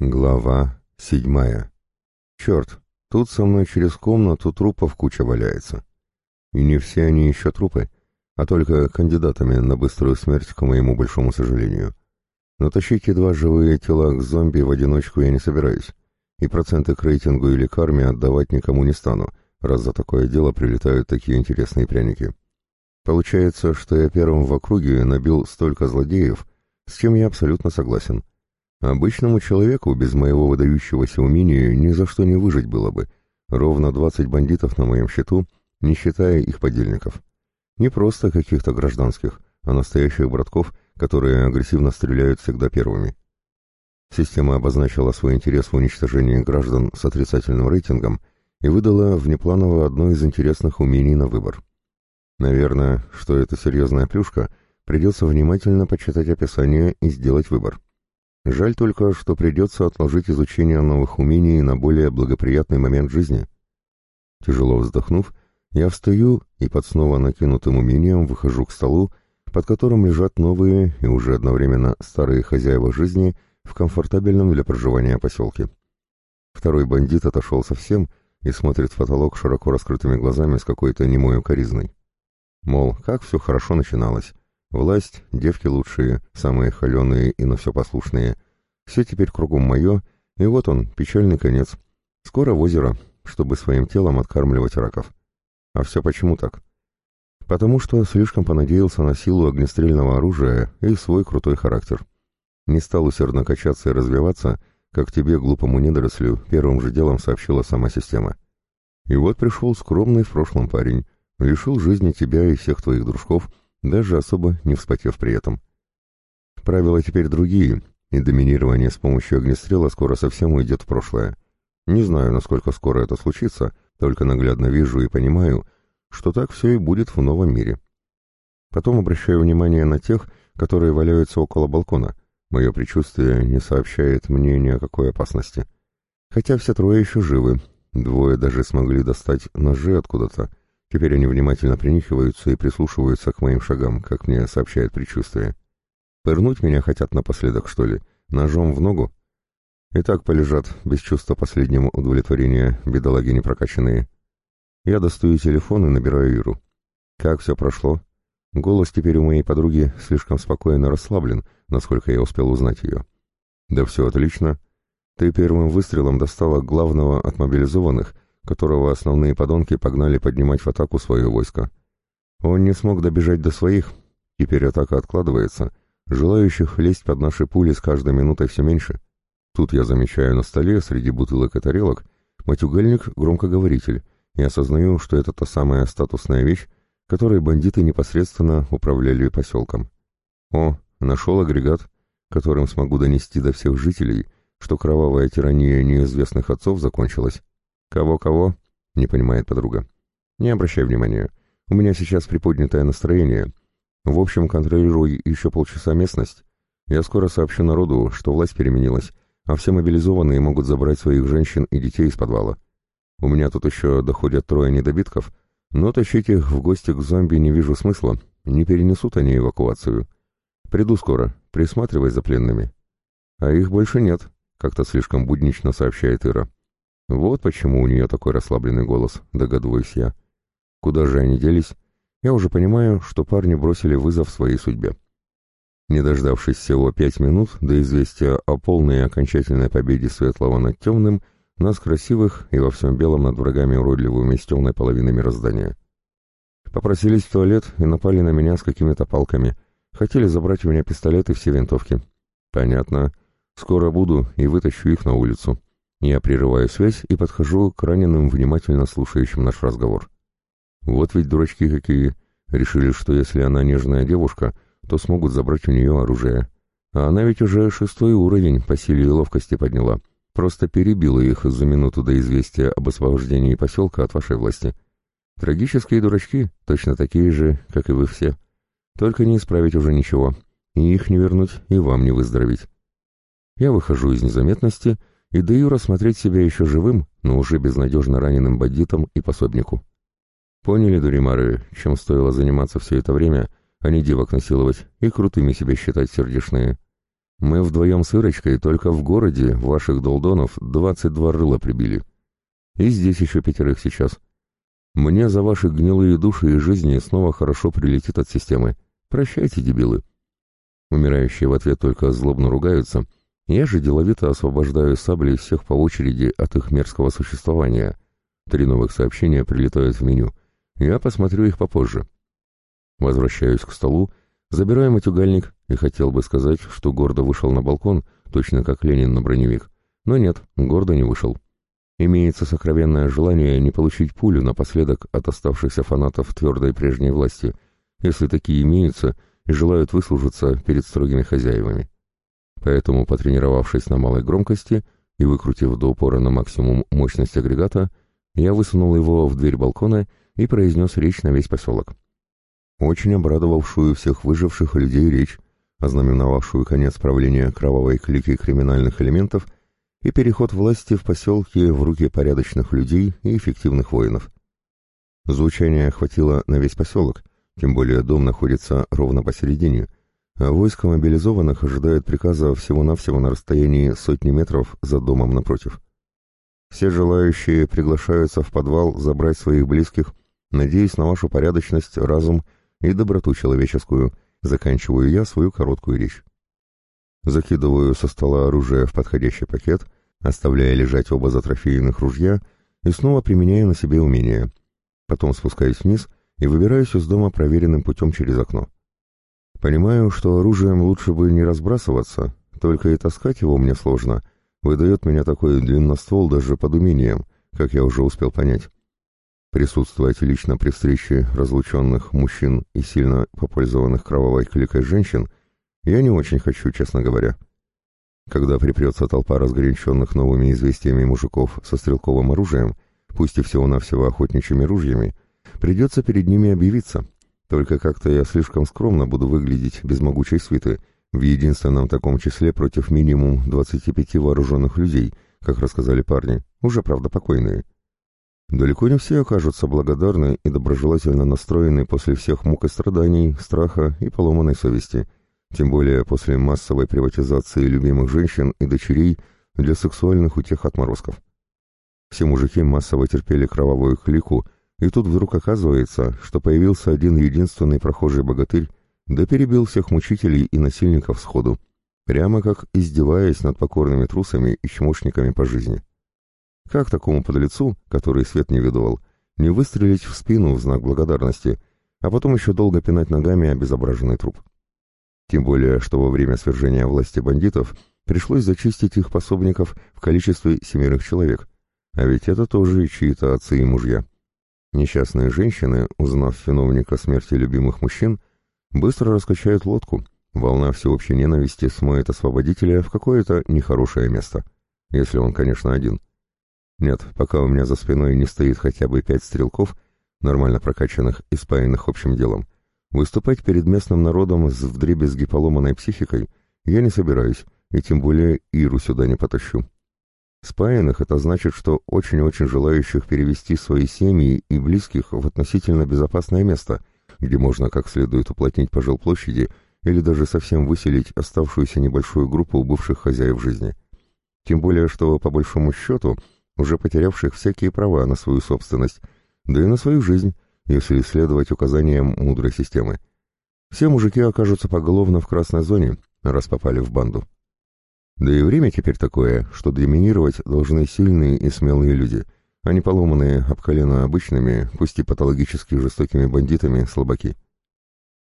Глава седьмая. Черт, тут со мной через комнату трупов куча валяется. И не все они еще трупы, а только кандидатами на быструю смерть, к моему большому сожалению. Но тащить едва живые тела к зомби в одиночку я не собираюсь, и проценты к рейтингу или карме отдавать никому не стану, раз за такое дело прилетают такие интересные пряники. Получается, что я первым в округе набил столько злодеев, с чем я абсолютно согласен — Обычному человеку без моего выдающегося умения ни за что не выжить было бы. Ровно 20 бандитов на моем счету, не считая их подельников. Не просто каких-то гражданских, а настоящих братков, которые агрессивно стреляют всегда первыми. Система обозначила свой интерес в уничтожении граждан с отрицательным рейтингом и выдала внепланово одно из интересных умений на выбор. Наверное, что это серьезная плюшка, придется внимательно почитать описание и сделать выбор. Жаль только, что придется отложить изучение новых умений на более благоприятный момент жизни. Тяжело вздохнув, я встаю и под снова накинутым умением выхожу к столу, под которым лежат новые и уже одновременно старые хозяева жизни в комфортабельном для проживания поселке. Второй бандит отошел совсем и смотрит в потолок широко раскрытыми глазами с какой-то немой укоризной. Мол, как все хорошо начиналось. Власть, девки лучшие, самые холеные и на все послушные. Все теперь кругом мое, и вот он, печальный конец. Скоро в озеро, чтобы своим телом откармливать раков. А все почему так? Потому что слишком понадеялся на силу огнестрельного оружия и свой крутой характер. Не стал усердно качаться и развиваться, как тебе, глупому недорослю, первым же делом сообщила сама система. И вот пришел скромный в прошлом парень, лишил жизни тебя и всех твоих дружков, даже особо не вспотев при этом. Правила теперь другие, и доминирование с помощью огнестрела скоро совсем уйдет в прошлое. Не знаю, насколько скоро это случится, только наглядно вижу и понимаю, что так все и будет в новом мире. Потом обращаю внимание на тех, которые валяются около балкона. Мое предчувствие не сообщает мне ни о какой опасности. Хотя все трое еще живы, двое даже смогли достать ножи откуда-то, Теперь они внимательно принюхиваются и прислушиваются к моим шагам, как мне сообщает предчувствие. Пырнуть меня хотят напоследок, что ли? Ножом в ногу? И так полежат, без чувства последнего удовлетворения, бедолаги непрокачанные. Я достаю телефон и набираю Иру. Как все прошло? Голос теперь у моей подруги слишком спокойно расслаблен, насколько я успел узнать ее. Да все отлично. Ты первым выстрелом достала главного от мобилизованных которого основные подонки погнали поднимать в атаку свое войско. Он не смог добежать до своих, теперь атака откладывается, желающих лезть под наши пули с каждой минутой все меньше. Тут я замечаю на столе среди бутылок и тарелок матюгальник-громкоговоритель и осознаю, что это та самая статусная вещь, которой бандиты непосредственно управляли поселком. О, нашел агрегат, которым смогу донести до всех жителей, что кровавая тирания неизвестных отцов закончилась. «Кого-кого?» — не понимает подруга. «Не обращай внимания. У меня сейчас приподнятое настроение. В общем, контролируй еще полчаса местность. Я скоро сообщу народу, что власть переменилась, а все мобилизованные могут забрать своих женщин и детей из подвала. У меня тут еще доходят трое недобитков, но тащить их в гости к зомби не вижу смысла, не перенесут они эвакуацию. Приду скоро, присматривай за пленными». «А их больше нет», — как-то слишком буднично сообщает Ира. Вот почему у нее такой расслабленный голос, догадываюсь я. Куда же они делись? Я уже понимаю, что парни бросили вызов своей судьбе. Не дождавшись всего пять минут до известия о полной и окончательной победе Светлого над темным, нас красивых и во всем белом над врагами уродливыми с темной половиной мироздания. Попросились в туалет и напали на меня с какими-то палками. Хотели забрать у меня пистолеты и все винтовки. Понятно. Скоро буду и вытащу их на улицу. Я прерываю связь и подхожу к раненым, внимательно слушающим наш разговор. Вот ведь дурачки какие. Решили, что если она нежная девушка, то смогут забрать у нее оружие. А она ведь уже шестой уровень по силе и ловкости подняла. Просто перебила их за минуту до известия об освобождении поселка от вашей власти. Трагические дурачки, точно такие же, как и вы все. Только не исправить уже ничего. И их не вернуть, и вам не выздороветь. Я выхожу из незаметности и даю рассмотреть себя еще живым, но уже безнадежно раненым бандитом и пособнику. Поняли, дуримары, чем стоило заниматься все это время, а не девок насиловать и крутыми себя считать сердечные. Мы вдвоем с Ирочкой только в городе ваших долдонов двадцать два рыла прибили. И здесь еще пятерых сейчас. Мне за ваши гнилые души и жизни снова хорошо прилетит от системы. Прощайте, дебилы. Умирающие в ответ только злобно ругаются. Я же деловито освобождаю сабли всех по очереди от их мерзкого существования. Три новых сообщения прилетают в меню. Я посмотрю их попозже. Возвращаюсь к столу, забираю матюгальник и хотел бы сказать, что гордо вышел на балкон, точно как Ленин на броневик. Но нет, гордо не вышел. Имеется сокровенное желание не получить пулю напоследок от оставшихся фанатов твердой прежней власти, если такие имеются и желают выслужиться перед строгими хозяевами. Поэтому, потренировавшись на малой громкости и выкрутив до упора на максимум мощность агрегата, я высунул его в дверь балкона и произнес речь на весь поселок. Очень обрадовавшую всех выживших людей речь, ознаменовавшую конец правления кровавой клики криминальных элементов и переход власти в поселке в руки порядочных людей и эффективных воинов. Звучание охватило на весь поселок, тем более дом находится ровно посередине, а войско мобилизованных ожидает приказа всего-навсего на расстоянии сотни метров за домом напротив. Все желающие приглашаются в подвал забрать своих близких, надеясь на вашу порядочность, разум и доброту человеческую, заканчиваю я свою короткую речь. Закидываю со стола оружие в подходящий пакет, оставляя лежать оба затрофейных ружья и снова применяя на себе умения. Потом спускаюсь вниз и выбираюсь из дома проверенным путем через окно. Понимаю, что оружием лучше бы не разбрасываться, только и таскать его мне сложно, выдает меня такой длинноствол даже под умением, как я уже успел понять. Присутствовать лично при встрече разлученных мужчин и сильно попользованных кровавой кликой женщин я не очень хочу, честно говоря. Когда припрется толпа разгоряченных новыми известиями мужиков со стрелковым оружием, пусть и всего-навсего охотничьими ружьями, придется перед ними объявиться. Только как-то я слишком скромно буду выглядеть без могучей свиты, в единственном таком числе против минимум 25 вооруженных людей, как рассказали парни, уже, правда, покойные. Далеко не все окажутся благодарны и доброжелательно настроены после всех мук и страданий, страха и поломанной совести, тем более после массовой приватизации любимых женщин и дочерей для сексуальных утех отморозков. Все мужики массово терпели кровавую клику, и тут вдруг оказывается, что появился один единственный прохожий богатырь, да перебил всех мучителей и насильников сходу, прямо как издеваясь над покорными трусами и чмошниками по жизни. Как такому подлецу, который свет не видывал, не выстрелить в спину в знак благодарности, а потом еще долго пинать ногами обезображенный труп? Тем более, что во время свержения власти бандитов пришлось зачистить их пособников в количестве семерых человек, а ведь это тоже чьи-то отцы и мужья. Несчастные женщины, узнав виновника смерти любимых мужчин, быстро раскачают лодку, волна всеобщей ненависти смоет освободителя в какое-то нехорошее место, если он, конечно, один. Нет, пока у меня за спиной не стоит хотя бы пять стрелков, нормально прокачанных и спаянных общим делом, выступать перед местным народом с вдребезги поломанной психикой я не собираюсь, и тем более Иру сюда не потащу. Спаянных это значит, что очень-очень желающих перевести свои семьи и близких в относительно безопасное место, где можно как следует уплотнить по жилплощади или даже совсем выселить оставшуюся небольшую группу бывших хозяев жизни. Тем более, что, по большому счету, уже потерявших всякие права на свою собственность, да и на свою жизнь, если следовать указаниям мудрой системы. Все мужики окажутся поголовно в красной зоне, раз попали в банду. Да и время теперь такое, что доминировать должны сильные и смелые люди, а не поломанные об колено обычными, пусть и патологически жестокими бандитами, слабаки.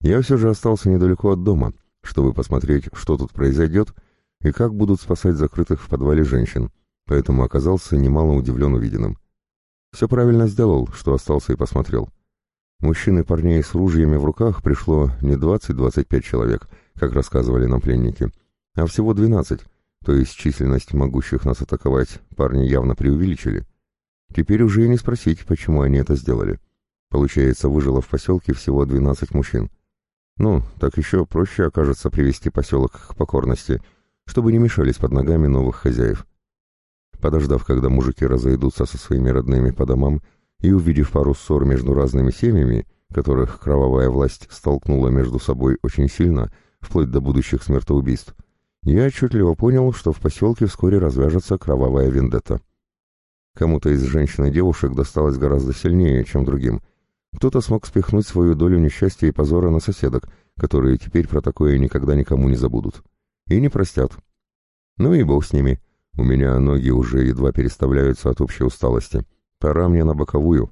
Я все же остался недалеко от дома, чтобы посмотреть, что тут произойдет и как будут спасать закрытых в подвале женщин, поэтому оказался немало удивлен увиденным. Все правильно сделал, что остался и посмотрел. Мужчин и парней с ружьями в руках пришло не 20-25 человек, как рассказывали нам пленники, а всего 12, то есть численность могущих нас атаковать парни явно преувеличили. Теперь уже и не спросить, почему они это сделали. Получается, выжило в поселке всего 12 мужчин. Ну, так еще проще окажется привести поселок к покорности, чтобы не мешались под ногами новых хозяев. Подождав, когда мужики разойдутся со своими родными по домам, и увидев пару ссор между разными семьями, которых кровавая власть столкнула между собой очень сильно, вплоть до будущих смертоубийств, я отчетливо понял, что в поселке вскоре развяжется кровавая вендетта. Кому-то из женщин и девушек досталось гораздо сильнее, чем другим. Кто-то смог спихнуть свою долю несчастья и позора на соседок, которые теперь про такое никогда никому не забудут. И не простят. Ну и бог с ними. У меня ноги уже едва переставляются от общей усталости. Пора мне на боковую.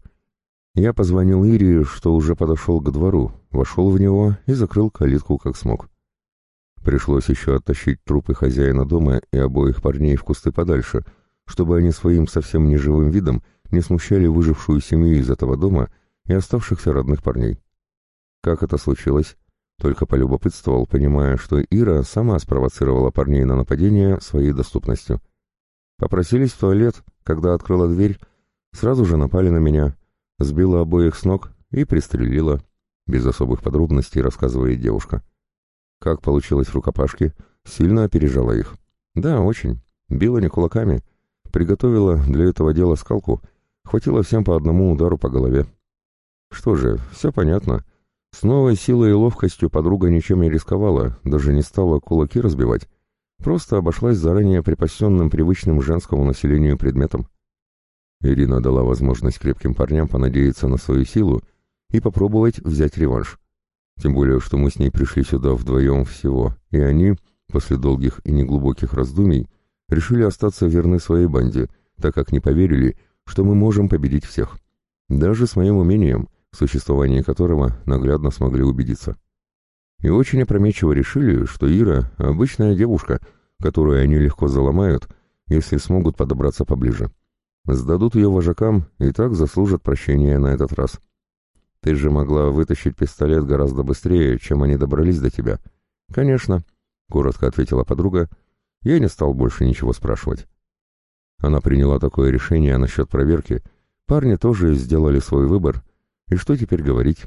Я позвонил Ире, что уже подошел к двору, вошел в него и закрыл калитку как смог. Пришлось еще оттащить трупы хозяина дома и обоих парней в кусты подальше, чтобы они своим совсем неживым видом не смущали выжившую семью из этого дома и оставшихся родных парней. Как это случилось? Только полюбопытствовал, понимая, что Ира сама спровоцировала парней на нападение своей доступностью. Попросились в туалет, когда открыла дверь, сразу же напали на меня, сбила обоих с ног и пристрелила, без особых подробностей рассказывает девушка. Как получилось в рукопашке, сильно опережала их. Да, очень. Била не кулаками. Приготовила для этого дела скалку. Хватило всем по одному удару по голове. Что же, все понятно. С новой силой и ловкостью подруга ничем не рисковала, даже не стала кулаки разбивать. Просто обошлась заранее припасенным привычным женскому населению предметом. Ирина дала возможность крепким парням понадеяться на свою силу и попробовать взять реванш. Тем более, что мы с ней пришли сюда вдвоем всего, и они, после долгих и неглубоких раздумий, решили остаться верны своей банде, так как не поверили, что мы можем победить всех. Даже с моим умением, в существовании которого наглядно смогли убедиться. И очень опрометчиво решили, что Ира — обычная девушка, которую они легко заломают, если смогут подобраться поближе. Сдадут ее вожакам и так заслужат прощения на этот раз. Ты же могла вытащить пистолет гораздо быстрее, чем они добрались до тебя. Конечно, коротко ответила подруга. Я не стал больше ничего спрашивать. Она приняла такое решение насчет проверки. Парни тоже сделали свой выбор. И что теперь говорить?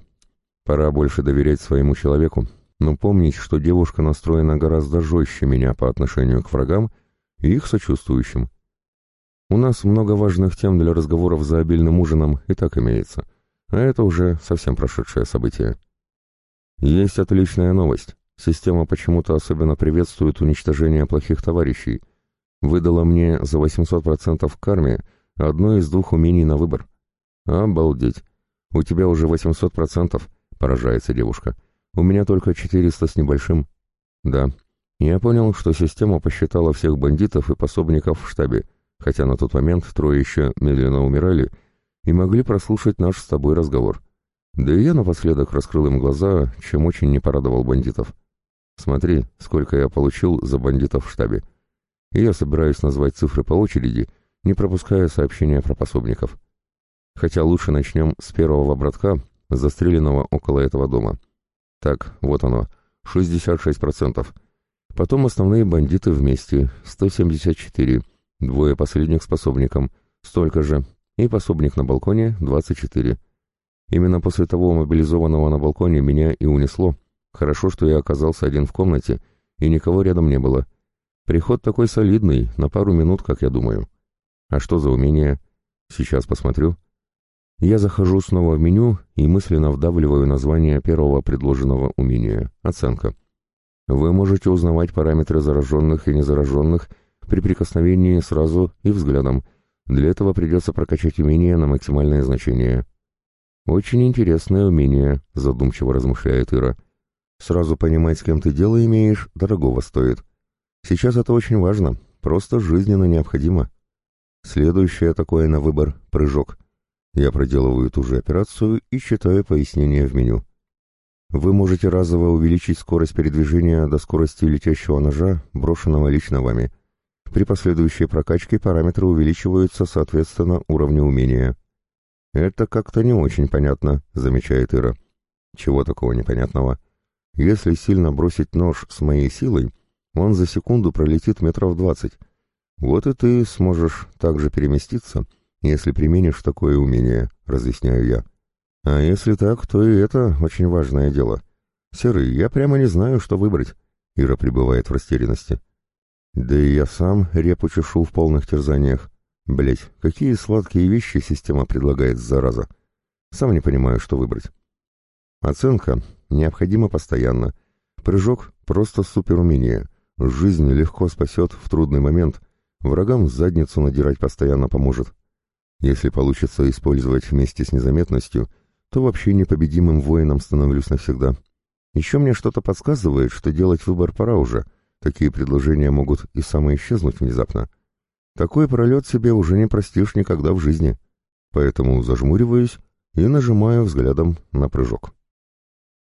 Пора больше доверять своему человеку, но помнить, что девушка настроена гораздо жестче меня по отношению к врагам и их сочувствующим. У нас много важных тем для разговоров за обильным ужином и так имеется. А это уже совсем прошедшее событие. Есть отличная новость. Система почему-то особенно приветствует уничтожение плохих товарищей. Выдала мне за 800% в карме одно из двух умений на выбор. Обалдеть. У тебя уже 800%, поражается девушка. У меня только 400 с небольшим. Да. Я понял, что система посчитала всех бандитов и пособников в штабе, хотя на тот момент трое еще медленно умирали, и могли прослушать наш с тобой разговор. Да и я напоследок раскрыл им глаза, чем очень не порадовал бандитов. Смотри, сколько я получил за бандитов в штабе. И я собираюсь назвать цифры по очереди, не пропуская сообщения про пособников. Хотя лучше начнем с первого братка, застреленного около этого дома. Так, вот оно, 66%. Потом основные бандиты вместе, 174, двое последних с пособником, столько же, и пособник на балконе 24. Именно после того мобилизованного на балконе меня и унесло. Хорошо, что я оказался один в комнате, и никого рядом не было. Приход такой солидный, на пару минут, как я думаю. А что за умение? Сейчас посмотрю. Я захожу снова в меню и мысленно вдавливаю название первого предложенного умения — оценка. Вы можете узнавать параметры зараженных и незараженных при прикосновении сразу и взглядом — для этого придется прокачать умение на максимальное значение. «Очень интересное умение», — задумчиво размышляет Ира. «Сразу понимать, с кем ты дело имеешь, дорогого стоит. Сейчас это очень важно, просто жизненно необходимо». Следующее такое на выбор — прыжок. Я проделываю ту же операцию и читаю пояснение в меню. Вы можете разово увеличить скорость передвижения до скорости летящего ножа, брошенного лично вами. При последующей прокачке параметры увеличиваются соответственно уровню умения. «Это как-то не очень понятно», — замечает Ира. «Чего такого непонятного? Если сильно бросить нож с моей силой, он за секунду пролетит метров двадцать. Вот и ты сможешь также переместиться, если применишь такое умение», — разъясняю я. «А если так, то и это очень важное дело. Серый, я прямо не знаю, что выбрать». Ира пребывает в растерянности. Да и я сам репу чешу в полных терзаниях. Блять, какие сладкие вещи система предлагает, зараза. Сам не понимаю, что выбрать. Оценка необходима постоянно. Прыжок — просто суперумение. Жизнь легко спасет в трудный момент, врагам задницу надирать постоянно поможет. Если получится использовать вместе с незаметностью, то вообще непобедимым воином становлюсь навсегда. Еще мне что-то подсказывает, что делать выбор пора уже. Такие предложения могут и самоисчезнуть внезапно. Такой пролет себе уже не простишь никогда в жизни. Поэтому зажмуриваюсь и нажимаю взглядом на прыжок.